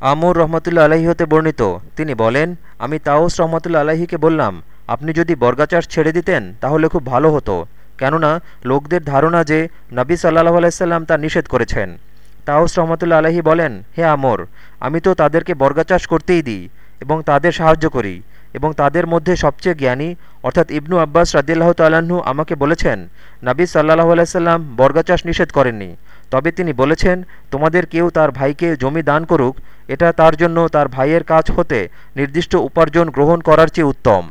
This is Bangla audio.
আমর রহমতুল্লা আলাহি হতে বর্ণিত। তিনি বলেন, আমি তাওস রহমতুল্লা আলাহিকে বললাম, আপনি যদি বর্গাচাষ ছেড়ে দিতেন, তাহলে খুব ভালো হতো। কেননা, লোকদের ধারণা যে নবী সাল্লাহ আলাইসাল্লাম তা নিষেধ করেছেন। তাওস রহমতুল্লা আলাহি বলেন, হে আমর, আমি তো তাদেরকে বর্গাচাষ করতেই দিই এবং তাদের সাহায্য করি এবং তাদের মধ্যে সবচেয়ে জ্ঞানী, অর্থাৎ ইবনু আব্বাস রাদিল্লাহ তাল্লাহ্ন আমাকে বলেছেন, নাবী সাল্লাহ আলাইসাল্লাম বর্গাচাষ নিষেধ করেননি। তবে তিনি বলেছেন, তোমাদের কেউ তার ভাইকে জমি দান করুক, এটা তার জন্য তার ভাইয়ের কাজ হতে নির্দিষ্ট উপার্জন গ্রহণ করার চেয়ে উত্তম।